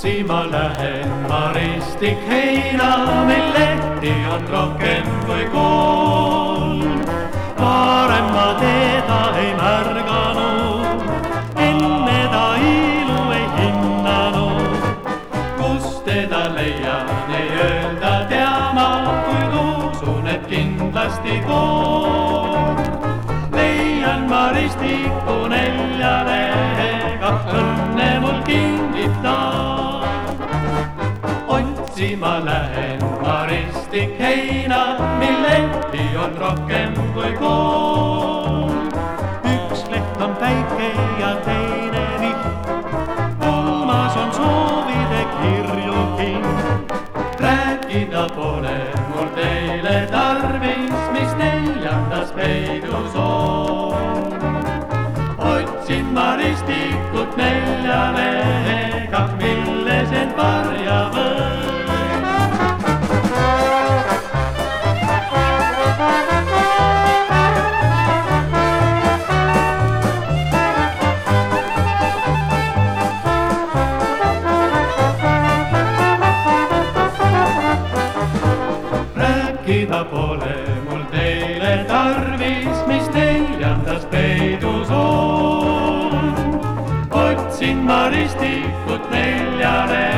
otsima lähen ma ristikheina, mil lehti on rohkem kui kolm. varem ma teda ei märganud, enne ta ilu ei hinnanud. kust teda leian, ei öelda tea ma, kuid usun, et kindlasti kool. leian ma ristiku nelja otsima lähen ma ristikheina, mil lehti on rohkem kui kool. üks leht on päike ja teine vihm, kolmas on soovide kirju hind. rääkida pole mul teile tarvis, mis neljandas peidus on. otsin ma ristikut nelja lehega, milles end varja pole mul teile tarvis, mis neljandas peidus on. otsin ma ristikut nelja lehe